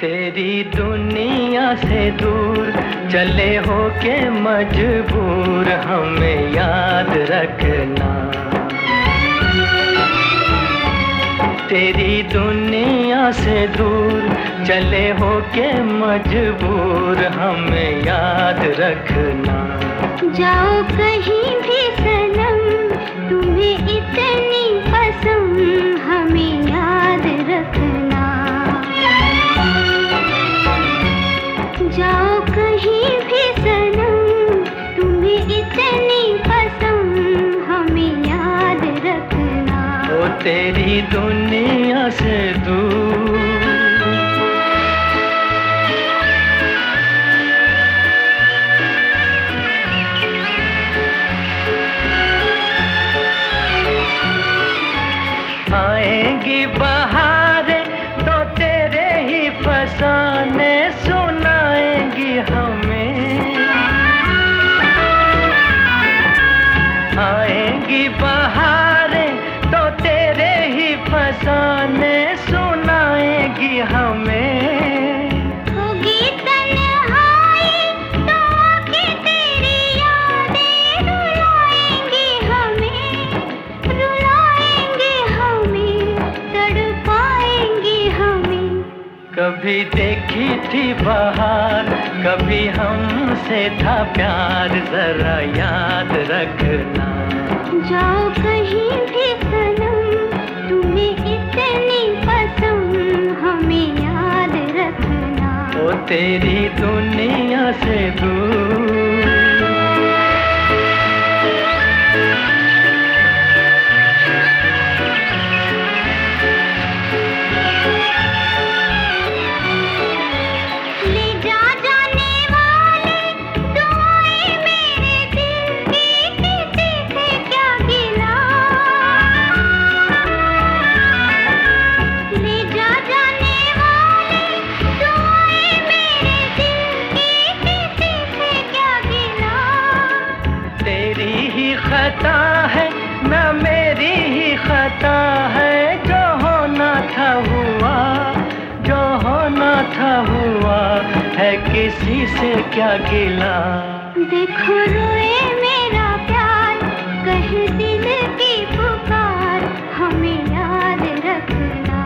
तेरी दुनिया से दूर चले हो के मजबूर हमें याद रखना। तेरी दुनिया से दूर चले हो के मजबूर हमें याद रखना। जाओ कहीं भी सनम, तुम्हें इतनी तेरी दुनिया से दूर। आएँगी बहारें तो तेरे ही फसाने कभी देखी थी बाहर कभी हमसे था प्यार जरा याद रखना। जाओ कहीं भी सनम तुम्हें इतनी पसंद हमें याद रखना। ओ तेरी दुनिया होना था हुआ है किसी से क्या गिला। देखो रोए मेरा प्यार कह दिल की पुकार हमें याद रखना।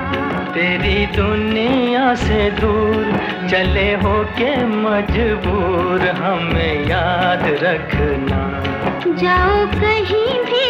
तेरी दुनिया से दूर चले हो के मजबूर हमें याद रखना। जाओ कहीं भी